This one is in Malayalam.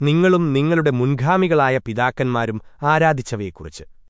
നിങ്ങളും നിങ്ങളുടെ മുൻഗാമികളായ പിതാക്കന്മാരും ആരാധിച്ചവയെക്കുറിച്ച്.